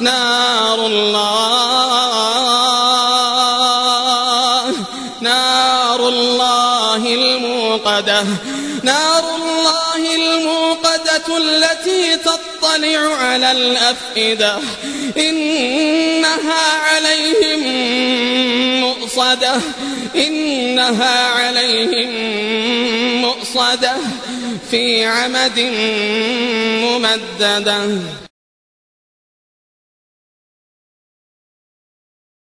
نار الله نار الله الموقدة نار الله الموقدة التي تطلع على الأفئدة. إنها عليهم مؤصدة إنها عليهم مؤصدة في عمد ممددة.